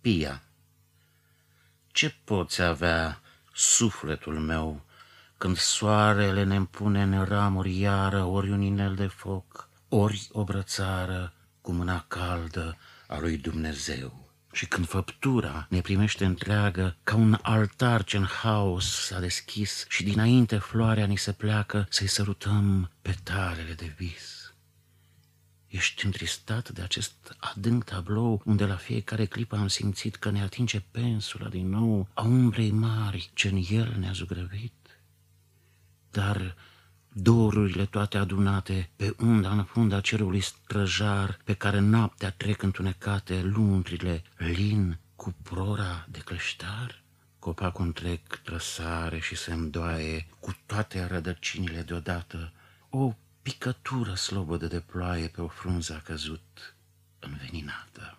utopia. Ce poți avea, sufletul meu, când soarele ne împune în ramuri iară ori un inel de foc, ori o brățară cu mâna caldă a lui Dumnezeu? Și când făptura ne primește întreagă, ca un altar ce în haos s-a deschis și dinainte floarea ni se pleacă să-i sărutăm petalele de vis. Ești întristat de acest adânc tablou unde la fiecare clipă am simțit că ne atinge pensula din nou a umbrei mari ce în el ne-a zugrăvit? Dar dorurile toate adunate pe unda în funda cerului străjar, pe care noaptea trec întunecate luntrile lin cu prora de cleștar? Copacul întreg trăsare și se îndoaie cu toate rădăcinile deodată, o picătură slobodă de ploaie pe o frunză a căzut înveninată.